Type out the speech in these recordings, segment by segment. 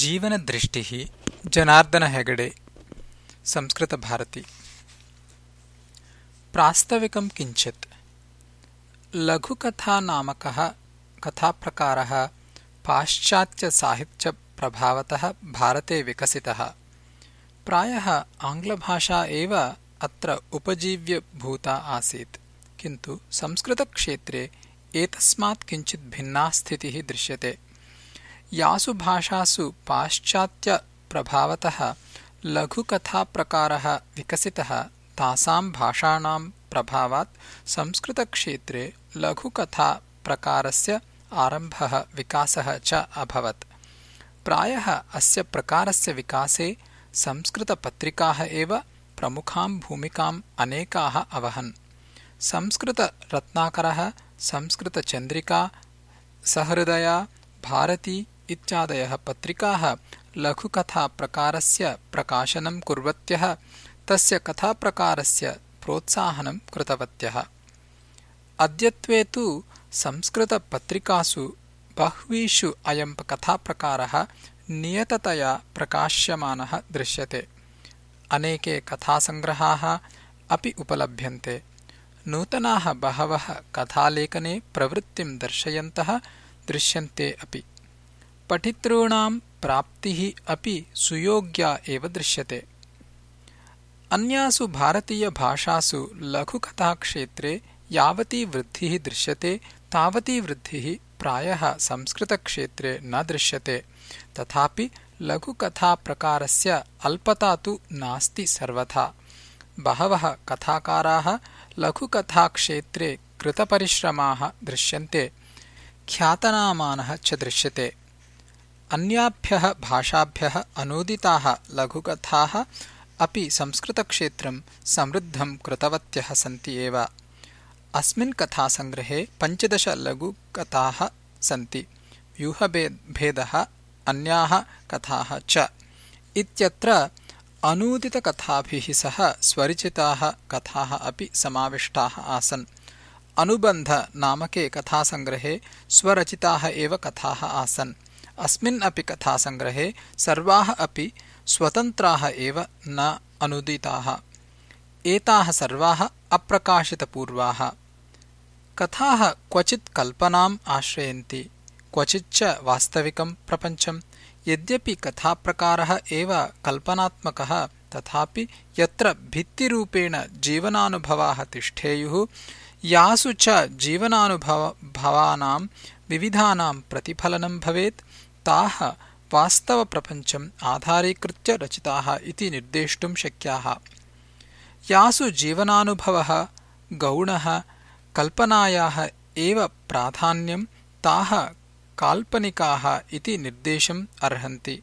जीवनदृष्टिः जनार्दन हेगडे संस्कृतभारती प्रास्ताविकं किञ्चित् लघुकथानामकः कथाप्रकारः पाश्चात्यसाहित्यप्रभावतः भारते विकसितः प्रायः आङ्ग्लभाषा एव अत्र उपजीव्यभूता आसीत् किन्तु संस्कृतक्षेत्रे एतस्मात् किञ्चित् भिन्ना स्थितिः दृश्यते यासु भाषासु पाश्चात्यप्रभावतः लघुकथाप्रकारः विकसितः तासां भाषाणां प्रभावात् संस्कृतक्षेत्रे लघुकथाप्रकारस्य आरम्भः विकासः च अभवत्। प्रायः अस्य प्रकारस्य विकासे संस्कृतपत्रिकाः एव प्रमुखां भूमिकाम् अनेकाः अवहन्। संस्कृतरत्नाकरः संस्कृतचन्द्रिका सहृदया भारती इत्यादयः पत्रिकाः लघुकथाप्रकारस्य प्रकाशनं कुर्वत्यः तस्य कथाप्रकारस्य प्रोत्साहनं कृतवत्यः। अद्यत्वे तु संस्कृतपत्रिकासु बह्वीषु अयं कथाप्रकारः नियततया प्रकाश्यमानः दृश्यते। अनेके कथासङ्ग्रहाः अपि उपलभ्यन्ते। नूतनाः बहवः कथालेखने प्रवृत्तिं दर्शयन्तः दृश्यन्ते अपि पठितॄणां प्राप्तिः अपि सुयोग्या एव दृश्यते. अन्यासु भारतीयभाषासु लघुकथाक्षेत्रे यावती वृद्धिः दृश्यते तावती वृद्धिः प्रायः संस्कृतक्षेत्रे न दृश्यते. तथापि लघुकथाप्रकारस्य अल्पता तु नास्ति सर्वथा. बहवः कथाकाराः लघुकथाक्षेत्रे कृतपरिश्रमाः दृश्यन्ते ख्यातनामानः च दृश्यते अन्याभ्यः भाषाभ्यः अनूदिताः लघुकथाः अपि संस्कृतक्षेत्रं समृद्धं कृतवत्यः सन्ति एव। अस्मिन् कथासङ्ग्रहे पञ्चदशलघुकथाः सन्ति। व्यूहभेदः अन्याः कथाः च। सह स्वरिचिताः कथाः अपि समाविष्टाः आसन्। अनुबन्धनामके कथासङ्ग्रहे स्वरचिताः एव कथाः आसन्। अस्मिन् अपि कथासङ्ग्रहे सर्वाः अपि स्वतन्त्राः एव न अनुदिताः। एताः सर्वाः अप्रकाशितपूर्वाः। कथाः क्वचित् कल्पनाम् आश्रयन्ति क्वचिच्च वास्तविकं प्रपञ्चम् यद्यपि कथाप्रकारः एव कल्पनात्मकः तथापि यत्र भित्तिरूपेण जीवनानुभवाः तिष्ठेयुः यासु च जीवनानुभवानां विविधानां प्रतिफलनं भवेत् ताः वास्तवप्रपञ्चम् आधारीकृत्य रचिताः इति निर्देष्टुं शक्याः। यासु जीवनानुभवः गौणः कल्पनायाः एव प्राधान्यं ताः काल्पनिकाः इति निर्देशम् अर्हन्ति।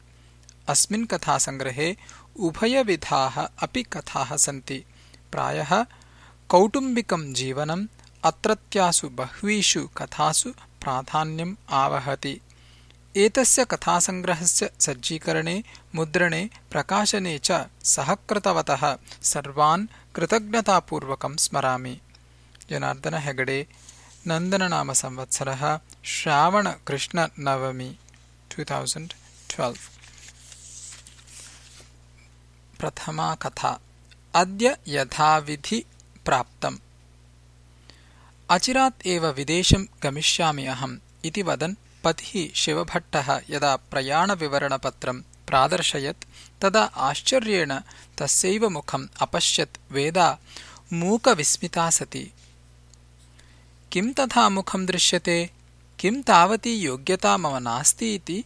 अस्मिन् कथासङ्ग्रहे उभयविधाः अपि कथाः सन्ति। प्रायः कौटुम्बिकं जीवनम् अत्रत्यासु बह्वीषु कथासु प्राधान्यम् आवहति एतस्य कथासङ्ग्रहस्य सज्जीकरणे मुद्रणे प्रकाशने च सहकृतवतः सर्वान् कृतज्ञतापूर्वकं स्मरामि। जनार्दन हेगडे नन्दननामसंवत्सरः श्रावणकृष्णनवमी प्रथमा कथा अद्य यथाविधि प्राप्तम्। अचिरात् एव विदेशं गमिष्यामि अहम् इति वदन् पतिः शिवभट्टः यदा प्रयाणविवरणपत्रं प्रादर्शयत् तदा आश्चर्येण तस्यैव मुखम् अपश्यत् वेदा मूकविस्मिता सती। किं तथा मुखं दृश्यते? किं तावती योग्यता मम नास्ति इति?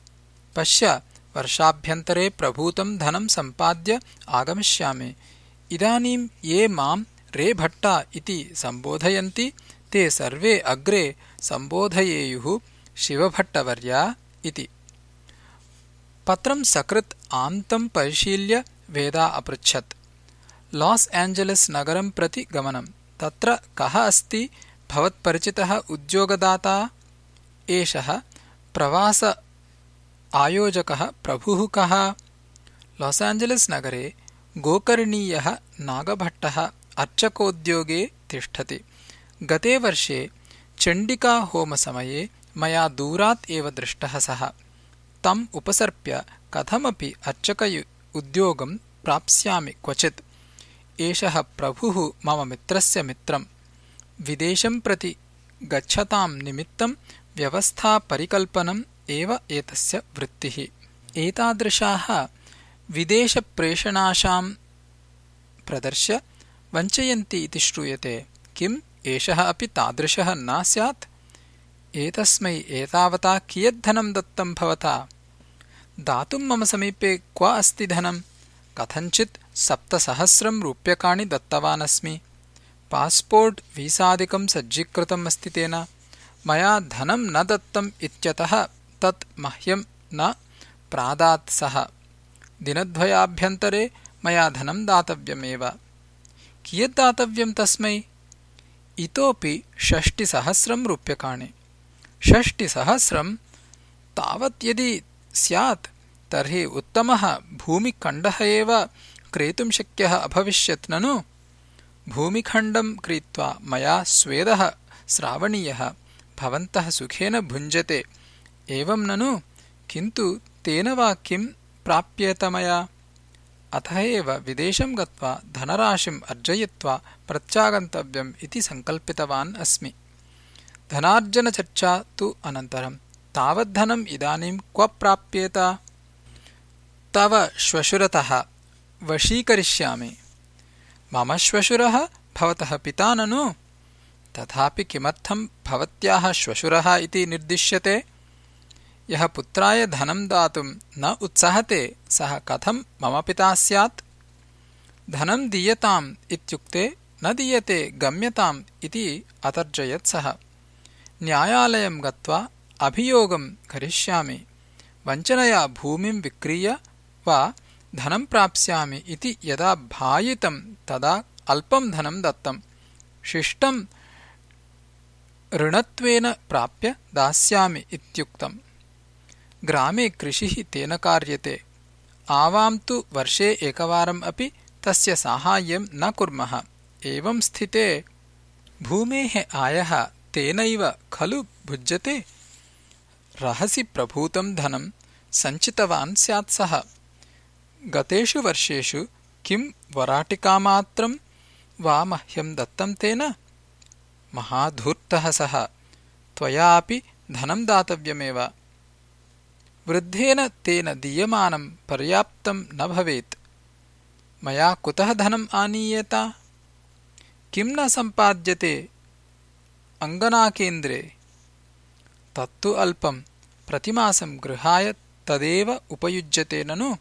पश्य वर्षाभ्यन्तरे प्रभूतं धनं सम्पाद्य आगमिष्यामि। इदानीं ये मां रे भट्टा इति सम्बोधयन्ति ते सर्वे अग्रे सम्बोधयेयुः शिवभट्टवर्या इति। पत्रं सकृत् आन्तं परिशील्य वेदा अपृच्छत्। लास् एञ्जलिस् नगरं प्रति गमनं। तत्र कः अस्ति? भवत्परिचितः उद्योगदाता? एषः। प्रवास आयोजकः प्रभुः कः? लास् एञ्जलिस् नगरे गोकर्णीयः नागभट्टः अर्चकोद्योगे तिष्ठति। गते वर्षे चण्डिकाहोमसमये मया दूरात् एव दृष्टः सः। तम् उपसर्प्य कथमपि अर्चक उद्योगम् प्राप्स्यामि क्वचित्। एषः प्रभुः मम मित्रस्य मित्रम्। विदेशम् प्रति गच्छताम् निमित्तम् व्यवस्थापरिकल्पनम् एव एतस्य वृत्तिः। एतादृशाः विदेशप्रेषणाशाम् प्रदर्श्य वञ्चयन्ति इति श्रूयते। किम्? एषः अपि तादृशः न स्यात् एतस्मै एतावता कियद्धनम् दत्तम् भवता? दातुम् मम समीपे क्व अस्ति धनम् कथञ्चित् सप्तसहस्रम् रूप्यकाणि दत्तवानस्मि। पास्पोर्ट् वीसादिकम् सज्जीकृतम् अस्ति तेन। मया धनम् न दत्तम् इत्यतः तत् मह्यम् न प्रादात् सः। दिनद्वयाभ्यन्तरे मया धनम् दातव्यमेव। कियद्दातव्यम् तस्मै? इतोपि षष्टिसहस्रम् रूप्यकाणि। षष्टिसहस्रम् तावत् यदि स्यात् तर्हि उत्तमः भूमिखण्डः एव क्रेतुम् शक्यः अभविष्यत् ननु? भूमिखण्डम् क्रीत्वा मया स्वेदः श्रावणीयः भवन्तः सुखेन भुञ्जते। एवम् ननु? किन्तु तेन वा किम् प्राप्येत मया? अथ एव विदेशम् गत्वा धनराशिम् अर्जयित्वा प्रत्यागन्तव्यम् इति सङ्कल्पितवान् अस्मि धनार्जनचर्चा तु अनन्तरम् तावद्धनम् इदानीम् क्व प्राप्येत? तव श्वशुरतः वशीकरिष्यामि। मम श्वशुरः भवतः पिता ननु? तथापि किमर्थम् भवत्याः श्वशुरः इति निर्दिश्यते? यः पुत्राय धनम् दातुम् न उत्सहते सः कथम् मम पिता स्यात्? धनम् दीयताम् इत्युक्ते न दीयते गम्यताम् इति अतर्जयत् सः न्यायालयम् गत्वा अभियोगम् करिष्यामि। वञ्चनया भूमिम् विक्रीय वा धनम् प्राप्स्यामि इति यदा भायितम् तदा अल्पम् धनम् दत्तम् शिष्टम् ऋणत्वेन प्राप्य दास्यामि इत्युक्तम्। ग्रामे कृषिः तेन कार्यते। आवाम् तु वर्षे एकवारम् अपि तस्य साहाय्यम् न कुर्मः। एवम् स्थिते भूमेः आयः तेनैव खलु भुज्यते? रहसि प्रभूतम् धनम् सञ्चितवान् स्यात् सः। गतेषु वर्षेषु किम् वराटिकामात्रम् वा मह्यम् दत्तम् तेन? महाधूर्तः सः। त्वयापि धनम् दातव्यमेव। वृद्धेन तेन दीयमानम् पर्याप्तम् न भवेत्। मया कुतः धनम् आनीयेत? किम् न सम्पाद्यते अङ्गनाकेन्द्रे तत्तु अल्पम् प्रतिमासम् गृहाय तदेव उपयुज्यते ननु?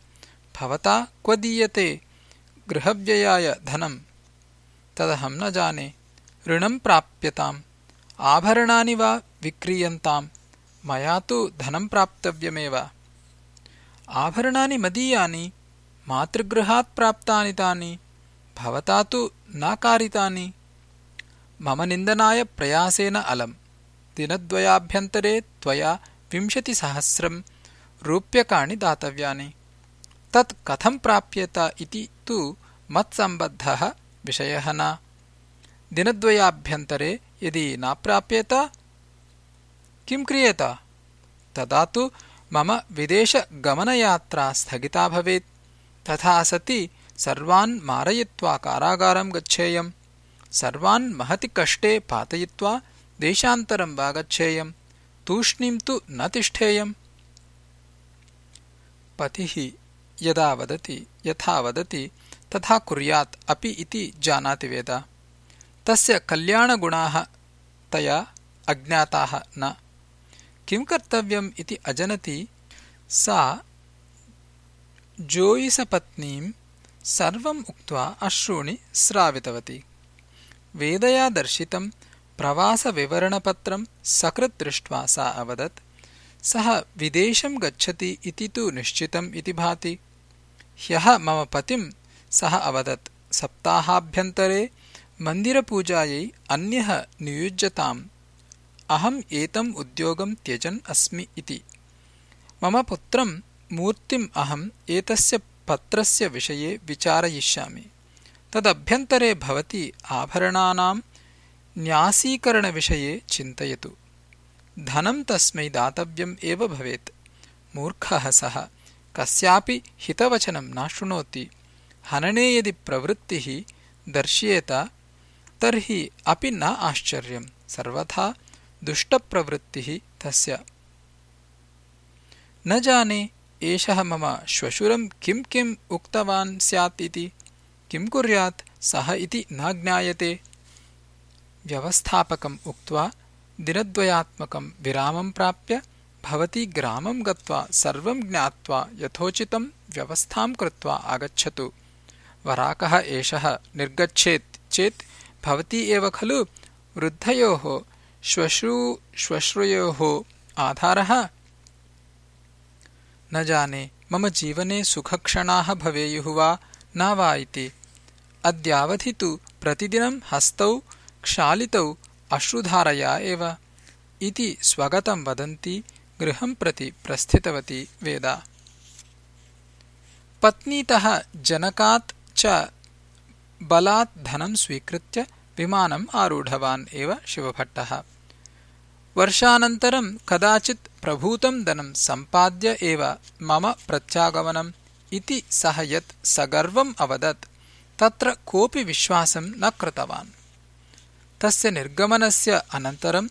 भवता क्व दीयते? गृहव्ययाय धनम् तदहम् न जाने। ऋणम् प्राप्यताम्। आभरणानि वा विक्रीयन्ताम्? मया तु धनम् प्राप्तव्यमेव। आभरणानि मदीयानि? मातृगृहात् प्राप्तानि तानि? भवता तु न कारितानि मम निन्दनाय प्रयासेन अलम्। दिनद्वयाभ्यन्तरे त्वया विंशतिसहस्रम् रूप्यकाणि दातव्यानि। तत् कथम् प्राप्येत इति तु मत्सम्बद्धः विषयः न। दिनद्वयाभ्यन्तरे यदि न प्राप्येत किम् क्रियेत? तदा तु मम विदेशगमनयात्रा स्थगिता भवेत्। तथा सति सर्वान् मारयित्वा कारागारम् गच्छेयम् सर्वान् महति कष्टे पातयित्वा देशान्तरम् वा गच्छेयम् तूष्णीम् तु न तिष्ठेयम्। पतिः यदा वदति यथा वदति तथा कुर्यात् अपि इति जानाति वेद। तस्य कल्याणगुणाः तया अज्ञाताः न। किम् कर्तव्यम् इति अजनति सा जोयिसपत्नीम् सर्वम् उक्त्वा अश्रूणि स्रावितवती वेदया दर्शितम् प्रवासविवरणपत्रम् सकृत् दृष्ट्वा सा अवदत् सः विदेशम् गच्छति इति तु निश्चितम् इति भाति। ह्यः मम पतिम् सः अवदत् सप्ताहाभ्यन्तरे मन्दिरपूजायै अन्यः नियुज्यताम् अहम् एतम् उद्योगम् त्यजन् अस्मि इति। मम पुत्रम् मूर्तिम् अहम् एतस्य पत्रस्य विषये विचारयिष्यामि तदभ्यन्तरे भवती आभरणानाम् न्यासीकरणविषये चिन्तयतु। धनम् तस्मै दातव्यम् एव भवेत्। मूर्खः सः कस्यापि हितवचनं न शृणोति। हनने यदि प्रवृत्तिः दर्श्येत तर्हि अपि न आश्चर्यम्। सर्वथा दुष्टप्रवृत्तिः तस्य। न जाने एषः मम श्वशुरं किं किम् उक्तवान् स्यात् इति किं कुर्यात्? सः इति न ज्ञायते। व्यवस्थापकम् उक्त्वा दिनद्वयात्मकं विरामं प्राप्य भवती ग्रामं गत्वा सर्वं ज्ञात्वा यथोचितं व्यवस्थां कृत्वा आगच्छतु। वराकः एषः निर्गच्छेत् चेत् भवती एव खलु? वृद्धयोः श्वश्रूश्वश्रुयोः आधारः? न जाने मम जीवने सुखक्षणाः भवेयुः वा? न वा इति अद्यावधि तु प्रतिदिनं हस्तौ क्षालितौ अश्रुधारया एव। इति स्वगतं वदन्ती गृहं प्रति प्रस्थितवती वेदा। पत्नीतः जनकात् च बलात् धनं स्वीकृत्य विमानम् आरूढवान् एव शिवभट्टः। वर्षानन्तरं कदाचित् प्रभूतं धनं सम्पाद्य एव मम प्रत्यागमनम् इति सः यत् सगर्वम् अवदत् तत्र कोऽपि विश्वासं न कृतवान्। तस्य निर्गमनस्य अनन्तरं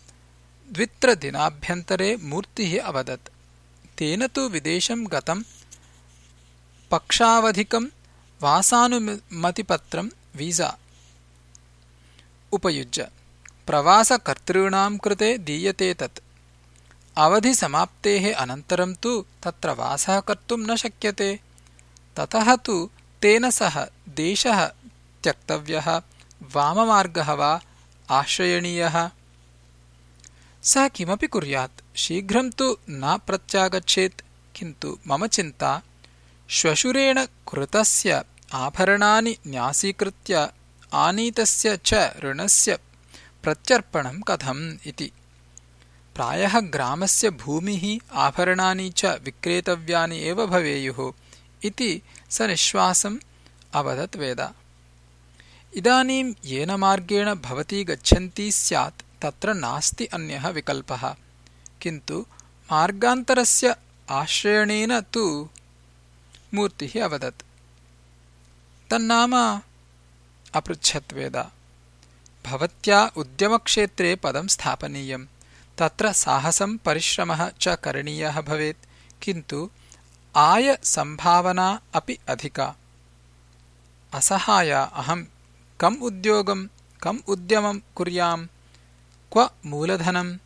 द्वित्रदिनाभ्यन्तरे मूर्तिः अवदत्। तेन तु विदेशं गतं पक्षावधिकं वासानुमतिपत्रं वीजा उपयुज्य प्रवासकर्तॄणां कृते दीयते तत्। अवधिसमाप्तेः अनन्तरं तु तत्र वासः कर्तुं न शक्यते। ततः तु तेन सह देशः त्यक्तव्यः वाममार्गः वा आश्रयणीयः। सः किमपि कुर्यात् शीघ्रं तु न प्रत्यागच्छेत् किन्तु मम चिन्ता श्वशुरेण कृतस्य आभरणानि न्यासीकृत्य आनीतस्य च ऋणस्य प्रत्यर्पणं कथम् इति। प्रायः ग्रामस्य भूमिः आभरणानि च विक्रेतव्यानि एव भवेयुः इति स निःश्वासम् अवदत् वेदा। इदानीं येन मार्गेण भवती गच्छन्ती स्यात् तत्र नास्ति अन्यः विकल्पः। किन्तु मार्गान्तरस्य आश्रयणेन तु मूर्तिः अवदत्। तन्नाम अपृच्छत्वेद भवत्या उद्यमक्षेत्रे पदं स्थापनीयम्। तत्र साहसं परिश्रमः च करणीयः भवेत्। किन्तु आयसम्भावना अपि अधिका। असहाया अहम् कम् उद्योगम् कम् उद्यमम् कुर्याम् क्व मूलधनम्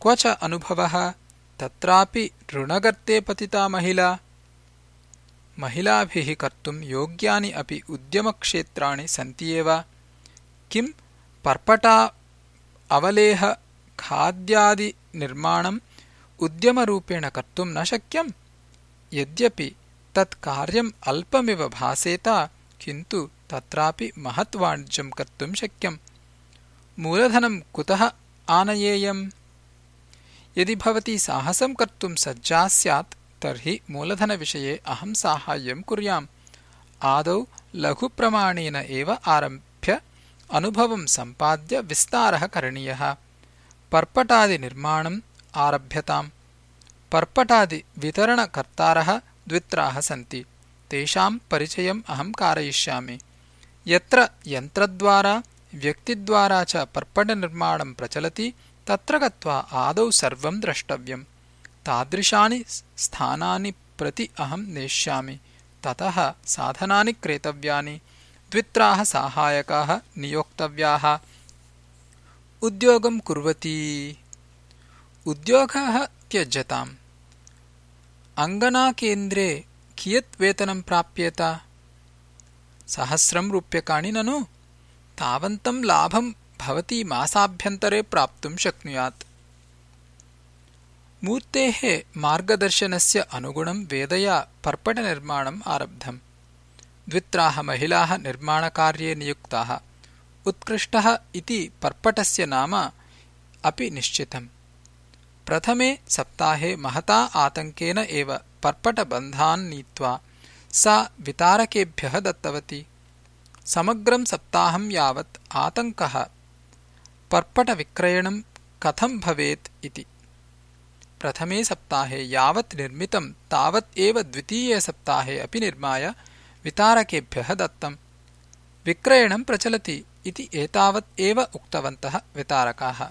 क्व च अनुभवः तत्रापि ऋणगर्ते पतिता महिला। महिलाभिः कर्तुम् योग्यानि अपि उद्यमक्षेत्राणि सन्ति एव। किम् पर्पटा अवलेहखाद्यादिनिर्माणम् उद्यमरूपेण कर्तुम् न शक्यम् यद्यपि तत् कार्यम् अल्पमिव भासेत किन्तु तत्रापि महत् वाणिज्यम् कर्तुम् शक्यम्। मूलधनम् कुतः आनयेयम्? यदि भवती साहसम् कर्तुम् सज्जा स्यात् तर्हि मूलधनविषये अहं साहाय्यं कुर्याम्। आदौ लघुप्रमाणेन एव आरभ्य अनुभवं सम्पाद्य विस्तारः करणीयः। पर्पटादिनिर्माणम् आरभ्यताम् पर्पटादिवितरणकर्तारः द्वित्राः सन्ति। तेषां परिचयम् अहं कारयिष्यामि। यत्र यन्त्रद्वारा व्यक्तिद्वारा च पर्पटनिर्माणं प्रचलति तत्र गत्वा आदौ सर्वं द्रष्टव्यम्। तादृशानि स्थानानि प्रति अहं नेष्यामि। ततः साधनानि क्रेतव्यानि द्वित्राः साहायकाः नियोक्तव्याः। उद्योगं कुर्वती। उद्योगः त्यज्यताम् अङ्गनाकेन्द्रे कियत् वेतनं प्राप्येत सहस्रं रूप्यकाणि ननु तावन्तं लाभं भवती मासाभ्यन्तरे प्राप्तुं शक्नुयात् मूर्तेः मार्गदर्शनस्य अनुगुणं वेदया पर्पटनिर्माणम् आरब्धम् द्वित्राः महिलाः निर्माणकार्ये नियुक्ताः उत्कृष्टः इति पर्पटस्य नाम अपि निश्चितम् प्रथमे सप्ताहे महता आतङ्केन एव पर्पटबन्धान् नीत्वा सा वितारकेभ्यः दत्तवती। समग्रं सप्ताहं यावत् आतङ्कः। पर्पटविक्रयणं कथं भवेत् इति। प्रथमे सप्ताहे यावत् निर्मितं तावत् एव द्वितीये सप्ताहे अपि निर्माय वितारकेभ्यः दत्तम्। विक्रयणं प्रचलति इति एतावत् एव उक्तवन्तः वितारकाः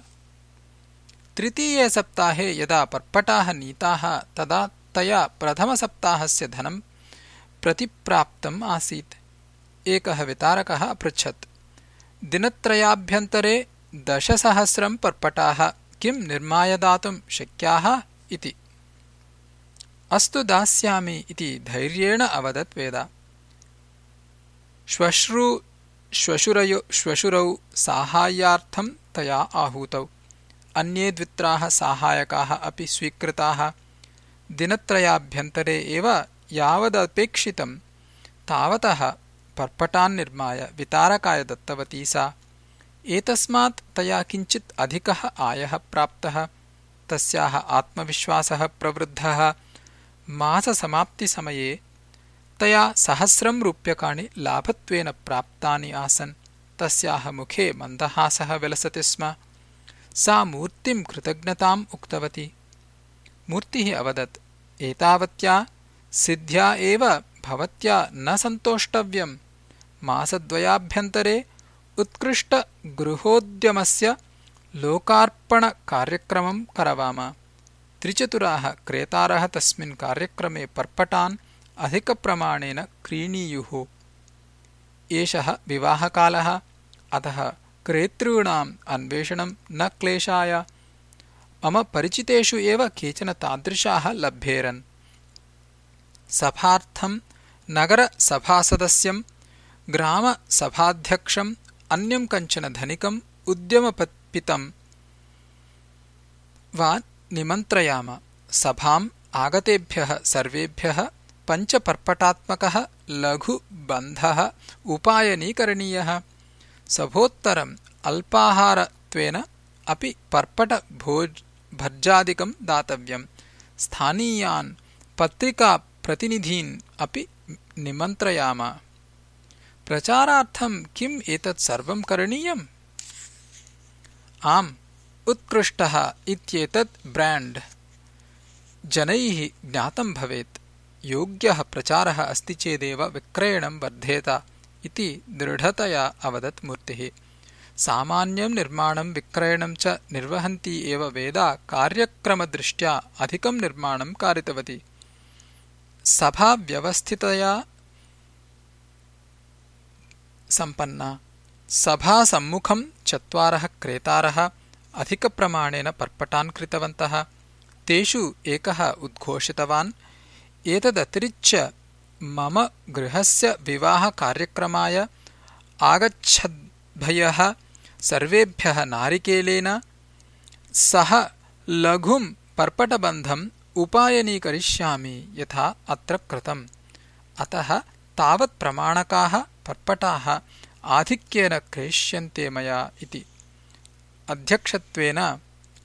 तृतीये सप्ताहे यदा पर्पटाः नीताः तदा तया प्रथमसप्ताहस्य धनं प्रतिप्राप्तम् आसीत्। एकः वितारकः अपृच्छत् दिनत्रयाभ्यन्तरे दशसहस्रं पर्पटाः किं निर्माय दातुं शक्याः इति। अस्तु दास्यामि इति धैर्येण अवदत् वेदा। श्वशुरौ साहाय्यार्थं तया आहूतौ अन्ये द्वित्राः साहाय्यकाः अपि स्वीकृताः। दिनत्रयाभ्यन्तरे एव यावदपेक्षितं तावतः पर्पटान्निर्माय वितारकाय दत्तवती सा। एतस्मात् तया किञ्चित् अधिकः आयः प्राप्तः। तस्याः आत्मविश्वासः प्रवृद्धः। माससमाप्तिसमये तया सहस्रं रूप्यकाणि लाभत्वेन प्राप्तानि आसन्। तस्याः मुखे मन्दहासः विलसति स्म सा मूर्तिं कृतज्ञताम् उक्तवती। मूर्तिः अवदत् एतावत्या सिद्ध्या एव भवत्या न सन्तोष्टव्यम्। मासद्वयाभ्यन्तरे उत्कृष्टगृहोद्यमस्य लोकार्पणकार्यक्रमं करवाम। त्रिचतुराः क्रेतारः तस्मिन् कार्यक्रमे पर्पटान् अधिकप्रमाणेन क्रीणीयुः। एषः विवाहकालः अतः क्रेतॄणाम् अन्वेषणं न क्लेशाय। मम परिचितेषु एव केचन तादृशाः लभ्येरन्। सभार्थं नगरसभासदस्यं ग्रामसभाध्यक्षम् अन्यं कञ्चन धनिकम् उद्यमपितं वा निमन्त्रयाम। सभाम् आगतेभ्यः सर्वेभ्यः पञ्चपर्पटात्मकः लघुबन्धः उपायनीकरणीयः सभोत्तरम् अल्पाहारत्वेन अपि पर्पटभर्जादिकं दातव्यम्। स्थानीयान् पत्रिकाप्रतिनिधीन् अपि निमन्त्रयाम। प्रचारार्थं किम् एतत् सर्वं करणीयम्? आम् उत्कृष्टः इत्येतत् ब्राण्ड्। जनैः ज्ञातं भवेत्। योग्यः प्रचारः अस्ति चेदेव विक्रयणं वर्धेत इति दृढतया अवदत् मूर्तिः। सामान्यं निर्माणं विक्रयणं च निर्वहन्ती एव वेदा कार्यक्रमदृष्ट्या अधिकं निर्माणं कारितवती। सभा व्यवस्थितया सम्पन्ना। सभासम्मुखं चत्वारः क्रेतारः अधिकप्रमाणेन पर्पटान् कृतवन्तः। तेषु एकः उद्घोषितवान्। एतदतिरिच्य मम गृहस्य विवाहकार्यक्रमाय आगच्छद्भयः सर्वेभ्यः नारिकेलेन सह लघुं पर्पटबन्धम् उपायनीकरिष्यामि यथा अत्र कृतम्। अतः तावत्प्रमाणकाः पर्पटाः आधिक्येन क्रेष्यन्ते मया इति। अध्यक्षत्वेन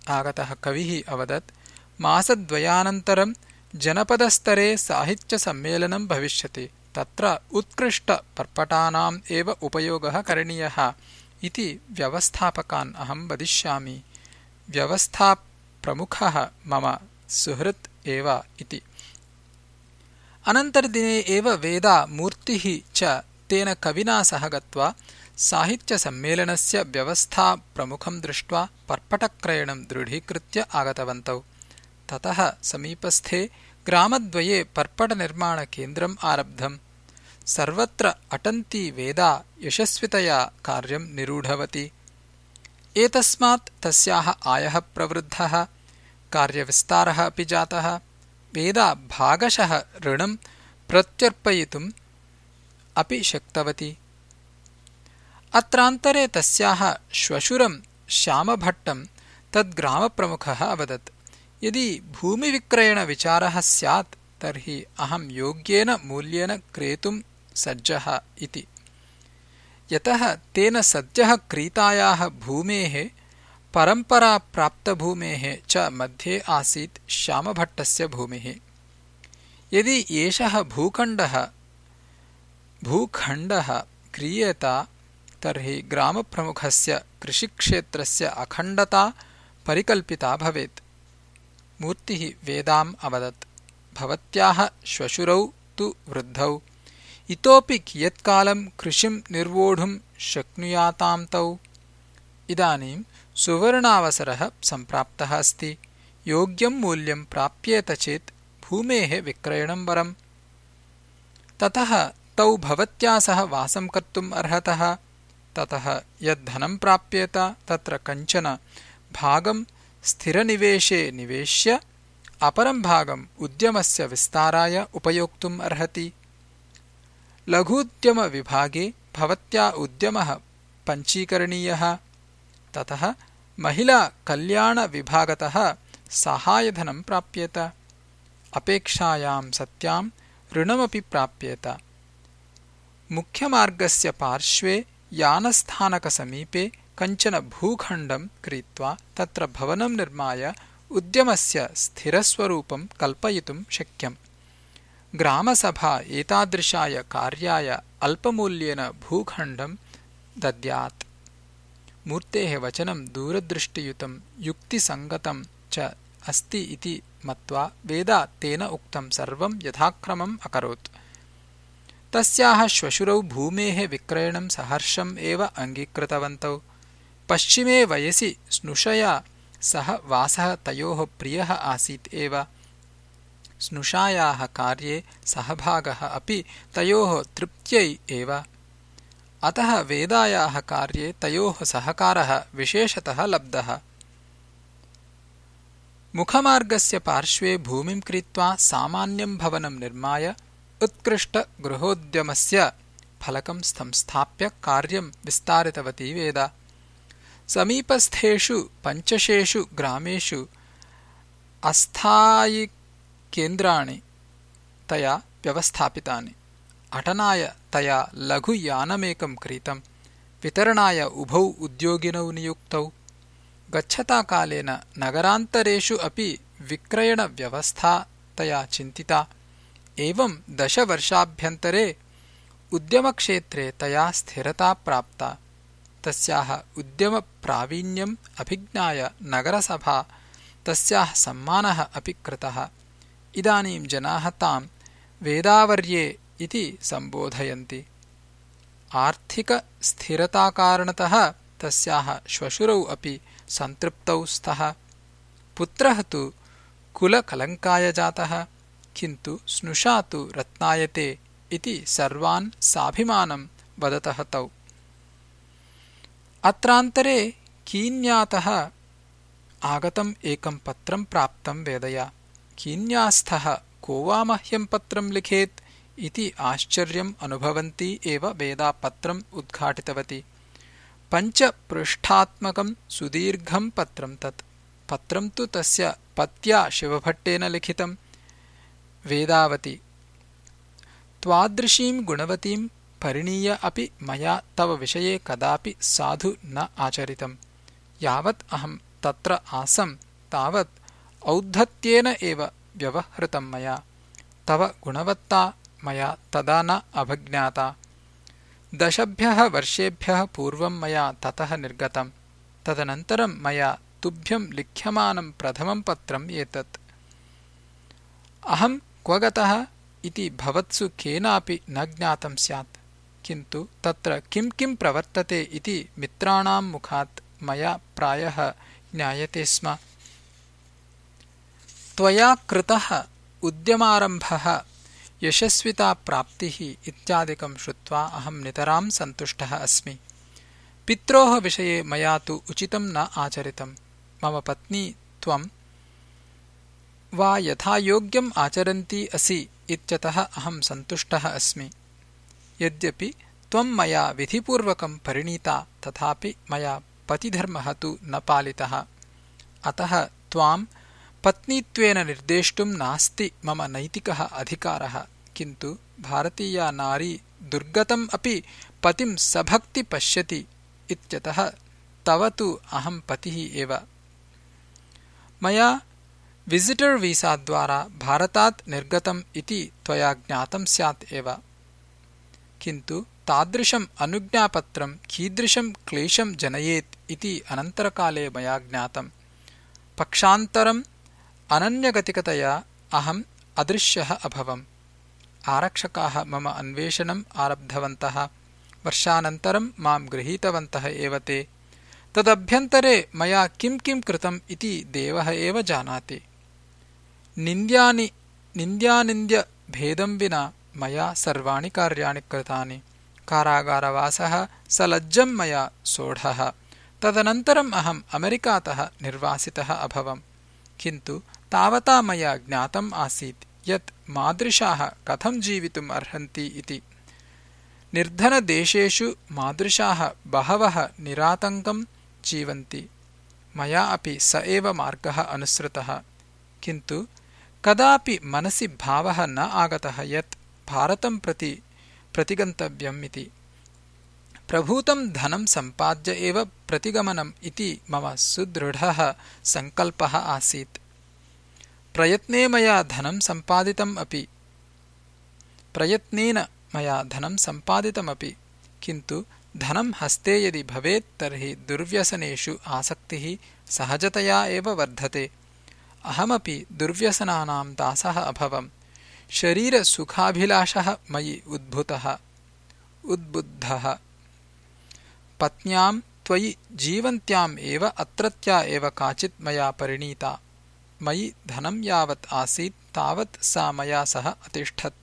आगतः कविः अवदत् मासद्वयानन्तरं जनपदस्तरे साहित्यसम्मेलनं भविष्यति। तत्र उत्कृष्टपर्पटानाम् एव उपयोगः करणीयः इति व्यवस्थापकान् अहं वदिष्यामि। व्यवस्थाप्रमुखः मम सुहृत् एव इति। अनन्तरदिने एव वेदा मूर्तिः च तेन कविना सह गत्वा साहित्यसम्मेलनस्य व्यवस्थाप्रमुखं दृष्ट्वा पर्पटक्रयणं दृढीकृत्य आगतवन्तौ। ततः समीपस्थे ग्रामद्वये पर्पटनिर्माणकेन्द्रम् आरब्धम्। सर्वत्र अटन्ती वेदा यशस्वितया कार्यं निरूढवती। एतस्मात् तस्याः आयः प्रवृद्धः कार्यविस्तारः अपि जातः। वेदा भागशः ऋणं प्रत्यर्पयितुम् अपि शक्तवती। अत्रान्तरे तस्याः श्वशुरं श्यामभट्टं तद्ग्रामप्रमुखः अवदत् यदि भूमिविक्रयणविचारः स्यात् तर्हि अहं योग्येन मूल्येन क्रेतुं सज्जः इति। यतः तेन सद्यः क्रीतायाः भूमेः परम्पराप्राप्तभूमेः च मध्ये आसीत् श्यामभट्टस्य भूमिः। यदि एषः भूखण्डः भूखण्डः क्रियेत तर्हि ग्रामप्रमुखस्य कृषिक्षेत्रस्य अखण्डता परिकल्पिता भवेत् मूर्तिः वेदाम् अवदत्। भवत्याः श्वशुरौ तु वृद्धौ। इतोऽपि कियत्कालम् कृषिम् निर्वोढुम् शक्नुयाताम् तौ। इदानीम् सुवर्णावसरः सम्प्राप्तः अस्ति। योग्यम् मूल्यम् प्राप्येत चेत् भूमेः विक्रयणम् वरम्। ततः तौ भवत्या सह वासम् कर्तुम् अर्हतः। ततः यद्धनम् प्राप्येत तत्र कञ्चन भागम् स्थिरनिवेशे निवेश्य अपरम् भागम् उद्यमस्य विस्ताराय उपयोक्तुम् अर्हति। लघूद्यमविभागे भवत्या उद्यमः पञ्चीकरणीयः। ततः महिलाकल्याणविभागतः साहाय्यधनम् प्राप्येत। अपेक्षायाम् सत्याम् ऋणमपि प्राप्येत। मुख्यमार्गस्य पार्श्वे यानस्थानकसमीपे कञ्चन भूखण्डम् क्रीत्वा तत्र भवनम् निर्माय उद्यमस्य स्थिरस्वरूपम् कल्पयितुम् शक्यम्। ग्रामसभा एतादृशाय कार्याय अल्पमूल्येन मूर्तेः वचनम् दूरदृष्टियुतम् युक्तिसङ्गतम् च अस्ति इति मत्वा वेदा तेन उक्तम् सर्वम् यथाक्रमम् अकरोत्। तस्याः श्वशुरौ भूमेः विक्रयणम् सहर्षम् एव अङ्गीकृतवन्तौ पश्चिमे वयसि स्नुषया सह वासः तयोः प्रियः आसीत् एव। स्नुषायाः कार्ये सहभागः अपि तयोः तृप्त्यै एव। अतः वेदायाः कार्ये तयोः सहकारः विशेषतः लब्धः। मुखमार्गस्य पार्श्वे भूमिम् क्रीत्वा सामान्यम् भवनम् निर्माय उत्कृष्टगृहोद्यमस्य फलकम् संस्थाप्य कार्यम् विस्तारितवती वेदा समीपस्थेषु पञ्चशेषु ग्रामेषु अस्थायिकेन्द्राणि तया व्यवस्थापितानि। अटनाय तया लघुयानमेकम् क्रीतम् वितरणाय उभौ उद्योगिनौ नियुक्तौ। गच्छताकालेन नगरान्तरेषु अपि विक्रयणव्यवस्था तया चिन्तिता। एवम् दशवर्षाभ्यन्तरे उद्यमक्षेत्रे तया स्थिरता प्राप्ता तस्याः उद्यमप्रावीण्यम् अभिज्ञाय नगरसभा तस्याः सम्मानः अपि कृतः। इदानीम् जनाः ताम् वेदावर्ये इति सम्बोधयन्ति। आर्थिकस्थिरताकारणतः तस्याः श्वशुरौ अपि सन्तृप्तौ स्तः। पुत्रः तु कुलकलङ्काय जातः किन्तु स्नुषा तु रत्नायते इति सर्वान् साभिमानम् वदतः तौ अत्रान्तरे कीन्यातः आगतम् एकम् पत्रम् प्राप्तम् वेदया। कीन्यास्थः को वा मह्यम् पत्रम् लिखेत् इति आश्चर्यम् अनुभवन्ती एव वेदा पत्रम् उद्घाटितवती। पञ्चपृष्ठात्मकम् सुदीर्घम् पत्रम् तत्। पत्रम् तु तस्य पत्या शिवभट्टेन लिखितम्। वेदावती। त्वादृशीम् गुणवतीम् परिणीय अपि मया तव विषये कदापि साधु न आचरितम्। यावत् अहम् तत्र आसम् तावत् औद्धत्येन एव व्यवहृतम् मया। तव गुणवत्ता मया तदा न अभज्ञाता। दशभ्यः वर्षेभ्यः पूर्वम् मया ततः निर्गतम्। तदनन्तरम् मया तुभ्यम् लिख्यमानम् प्रथमम् पत्रम् एतत्। अहम् क्व गतः इति भवत्सु केनापि न ज्ञातम् स्यात् किन्तु तत्र किम् किम् प्रवर्तते इति मित्राणाम् मुखात् मया प्रायः ज्ञायते स्म। त्वया कृतः उद्यमारम्भः यशस्विताप्राप्तिः इत्यादिकम् श्रुत्वा अहम् नितराम् सन्तुष्टः अस्मि। पित्रोः विषये मया तु उचितम् न आचरितम्। मम पत्नी त्वम् वा यथायोग्यम् आचरन्ती असि इत्यतः अहम् सन्तुष्टः अस्मि यद्यपि त्वम् मया विधिपूर्वकम् परिणीता तथापि मया पतिधर्मः तु न पालितः। अतः त्वाम् पत्नीत्वेन निर्देष्टुम् नास्ति मम नैतिकः अधिकारः। किन्तु भारतीया नारी दुर्गतम् अपि पतिम् सभक्ति पश्यति इत्यतः तव तु अहम् पतिः एव। मया विजिटर् वीसाद्वारा भारतात् निर्गतम् इति त्वया ज्ञातम् स्यात् एव किन्तु तादृशम् अनुज्ञापत्रम् कीदृशम् क्लेशम् जनयेत् इति अनन्तरकाले मया ज्ञातम्। पक्षान्तरम् अनन्यगतिकतया अहम् अदृश्यः अभवम्। आरक्षकाः मम अन्वेषणम् आरब्धवन्तः। वर्षानन्तरम् माम् गृहीतवन्तः एव ते। तदभ्यन्तरे मया किम् किम् कृतम् इति देवः एव जानाति। निन्द्यानिन्द्यभेदम् विना मया सर्वाणि कार्याणि कृतानि। कारागारवासः सलज्जम् मया सोढः। तदनन्तरम् अहम् अमेरिकातः निर्वासितः अभवम्। किन्तु तावता मया ज्ञातम् आसीत् यत् मादृशाः कथम् जीवितुम् अर्हन्ति इति। निर्धनदेशेषु मादृशाः बहवः निरातङ्कम् जीवन्ति। मया अपि स एव मार्गः अनुसृतः। किन्तु कदापि मनसि भावः न आगतः यत् भारतम् प्रति प्रतिगन्तव्यम् इति। प्रभूतम् धनम् सम्पाद्य एव प्रतिगमनम् इति मम सुदृढः सङ्कल्पः आसीत्। प्रयत्ने मया धनम् सम्पादितम् अपि। प्रयत्नेन मया धनम् सम्पादितमपि किन्तु धनम् हस्ते यदि भवेत् तर्हि दुर्व्यसनेषु आसक्तिः सहजतया एव वर्धते। अहमपि दुर्व्यसनानाम् दासः अभवम् शरीरसुखाभिलाषः मयि उद्भूतः। उद्बुद्धः। पत्न्याम् त्वयि जीवन्त्याम् एव अत्रत्या एव काचित् मया परिणीता। मयि धनम् यावत् आसीत् तावत् सा मया सह अतिष्ठत्।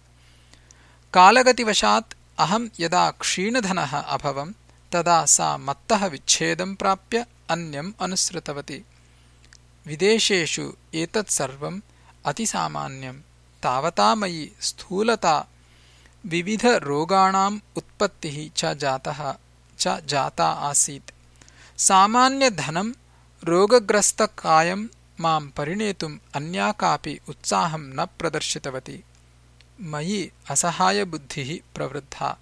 कालगतिवशात् अहम् यदा क्षीणधनः अभवम् तदा सा मत्तः विच्छेदम् प्राप्य अन्यम् अनुसृतवती। विदेशेषु एतत् सर्वम् अतिसामान्यम् तावता मयि स्थूलता विविधरोगाणाम् उत्पत्तिः च जाता आसीत्। सामान्यधनम् रोगग्रस्तकायम् माम् परिणेतुम् अन्या कापि उत्साहम् न प्रदर्शितवती। मयि असहायबुद्धिः प्रवृद्धा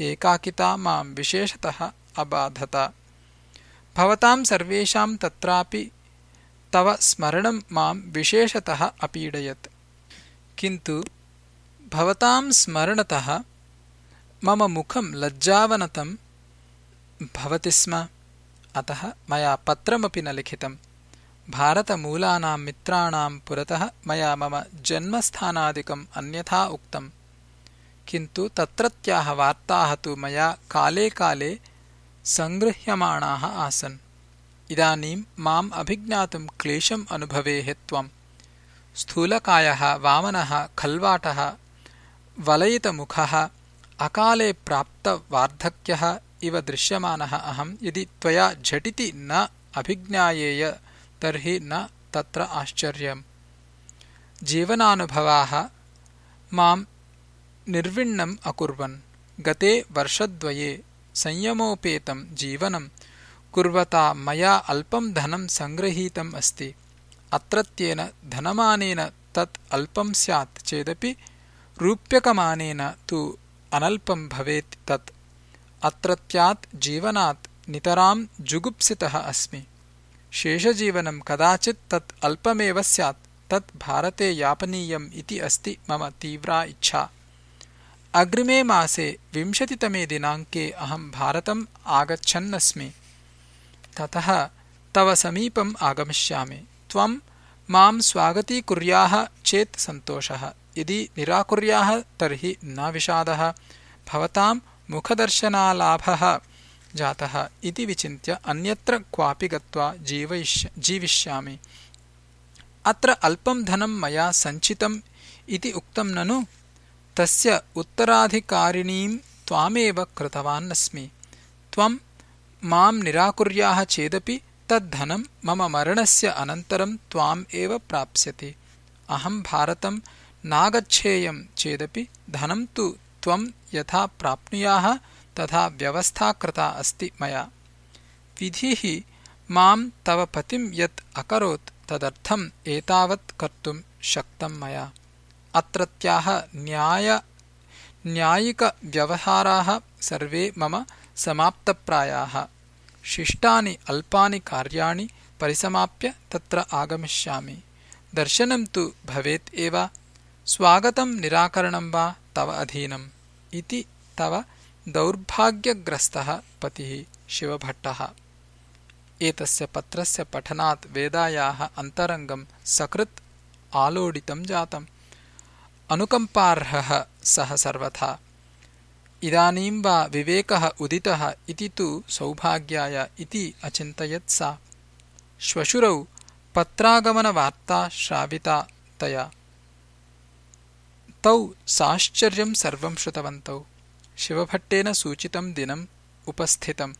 एकाकिता माम् विशेषतः अबाधत। भवताम् सर्वेषाम् तत्रापि तव स्मरणम् माम् विशेषतः अपीडयत् किन्तु भवताम् स्मरणतः मम मुखम् लज्जावनतम् भवति स्म। अतः मया पत्रमपि न लिखितम् भारतमूलानाम् मित्राणाम् पुरतः मया मम जन्मस्थानादिकम् अन्यथा उक्तम् किन्तु तत्रत्याः वार्ताः तु मया काले काले सङ्गृह्यमाणाः आसन्। इदानीम् माम् अभिज्ञातुम् क्लेशम् अनुभवेः त्वम् स्थूलकायः वामनः खल्वाटः वलयितमुखः अकाले प्राप्तवार्धक्यः इव दृश्यमानः अहम्। यदि त्वया झटिति न अभिज्ञायेय तर्हि न तत्र आश्चर्यम्। जीवनानुभवाः माम् निर्विण्णम् अकुर्वन्। गते वर्षद्वये संयमोपेतम् जीवनम् कुर्वता मया अल्पम् धनम् सङ्गृहीतम् अस्ति अत्रत्येन धनमानेन तत् अल्पम् स्यात् चेदपि रूप्यकमानेन तु अनल्पम् भवेत् तत्। अत्रत्यात् जीवनात् नितराम् जुगुप्सितः अस्मि। शेषजीवनम् कदाचित् तत् अल्पमेव स्यात् तत् भारते यापनीयम् इति अस्ति मम तीव्रा इच्छा। अग्रिमे मासे विंशतितमे दिनाङ्के अहम् भारतम् आगच्छन्नस्मि। ततः तव समीपम् आगमिष्यामि त्वम् माम् स्वागतीकुर्याः चेत् सन्तोषः। यदि निराकुर्याः तर्हि न विषादः। भवताम् मुखदर्शनालाभः जातः इति विचिन्त्य अन्यत्र क्वापि गत्वा जीविष्यामि। अत्र अल्पम् धनम् मया सञ्चितम् इति उक्तम् ननु? तस्य उत्तराधिकारिणीम् त्वामेव कृतवान्नस्मि त्वम् माम् निराकुर्याः चेदपि तद्धनम् मम मरणस्य अनन्तरम् त्वाम् एव प्राप्स्यति। अहम् भारतम् नागच्छेयम् चेदपि धनम् तु त्वम् यथा प्राप्नुयाः तथा व्यवस्था कृता अस्ति मया। विधिः माम् तव पतिम् यत् अकरोत् तदर्थम् एतावत् कर्तुम् शक्तम् मया। अत्रत्याः न्यायिकव्यवहाराः सर्वे मम समाप्तप्रायाः शिष्टानि अल्पानि कार्याणि परिसमाप्य तत्र आगमिष्यामि। दर्शनम् तु भवेत् एव। स्वागतम् निराकरणम् वा तव अधीनम् इति तव दौर्भाग्यग्रस्तः पतिः शिवभट्टः। एतस्य पत्रस्य पठनात् वेदायाः अन्तरङ्गम् सकृत् आलोडितं जातम्। अनुकम्पार्हः सः सर्वथा इदानीं वा विवेकः उदितः इति तु सौभाग्याय इति अचिन्तयत् सा। श्वशुरौ पत्रागमनवार्ता श्राविता तया। तौ साश्चर्यं सर्वं श्रुतवन्तौ। शिवभट्टेन सूचितं दिनम् उपस्थितम्।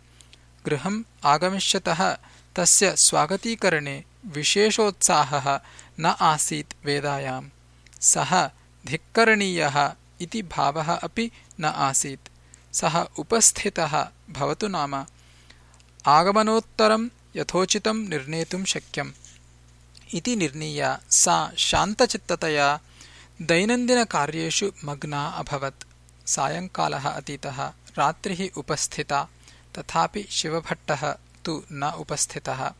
गृहम् आगमिष्यतः तस्य स्वागतीकरणे विशेषोत्साहः न आसीत् वेदायाम्। सः धिक्करणीयः इति भावः अपि न आसीत्। सः उपस्थितः भवतु नाम। आगमनोत्तरं यथोचितं निर्णेतुं शक्यम्। इति निर्णीय सा शान्तचित्ततया दैनन्दिनकार्येषु मग्ना अभवत्। सायङ्कालः अतीतः रात्रिः उपस्थिता। तथापि शिवभट्टः तु न उपस्थितः।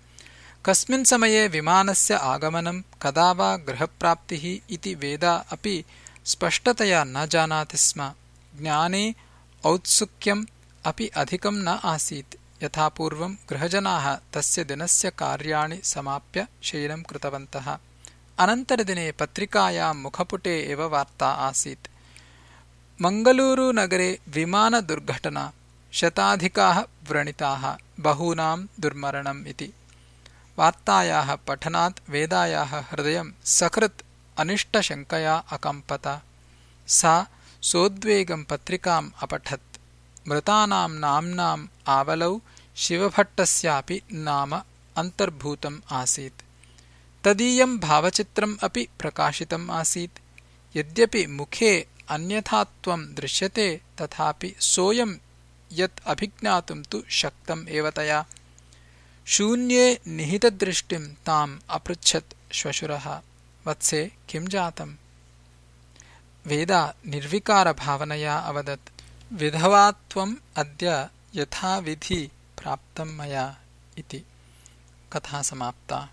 कस्मिन् समये विमानस्य आगमनं कदा वा गृहप्राप्तिः इति वेदा अपि स्पष्टतया न जानाति स्म। ज्ञाने औत्सुक्यम् अपि अधिकं न आसीत्। यथा पूर्वं गृहजनाः तस्य दिनस्य कार्याणि समाप्य शयनं कृतवन्तः। अनन्तरदिने पत्रिकायां मुखपुटे एव वार्ता आसीत्। मङ्गलूरुनगरे विमानदुर्घटना। शताधिकाः व्रणिताः। बहूनां दुर्मरणम् इति। वार्तायाः पठनात् वेदायाः हृदयं सकृत् अनिष्टशङ्कया अकम्पत। सा सोद्वेगं पत्रिकाम् अपठत्। मृतानां नाम्नाम् आवलौ शिवभट्टस्यापि नाम अन्तर्भूतम् आसीत्। तदीयं भावचित्रम् अपि प्रकाशितम् आसीत्। यद्यपि मुखे अन्यथात्वं दृश्यते तथापि सोऽयं यत् अभिज्ञातुं तु शक्तम् एव तया। शून्ये निहितदृष्टिं ताम् अपृच्छत् श्वशुरः वत्से किं जातम् वेदा निर्विकारभावनया अवदत् विधवात्वम् अद्य यथाविधि प्राप्तं मया इति। कथा समाप्ता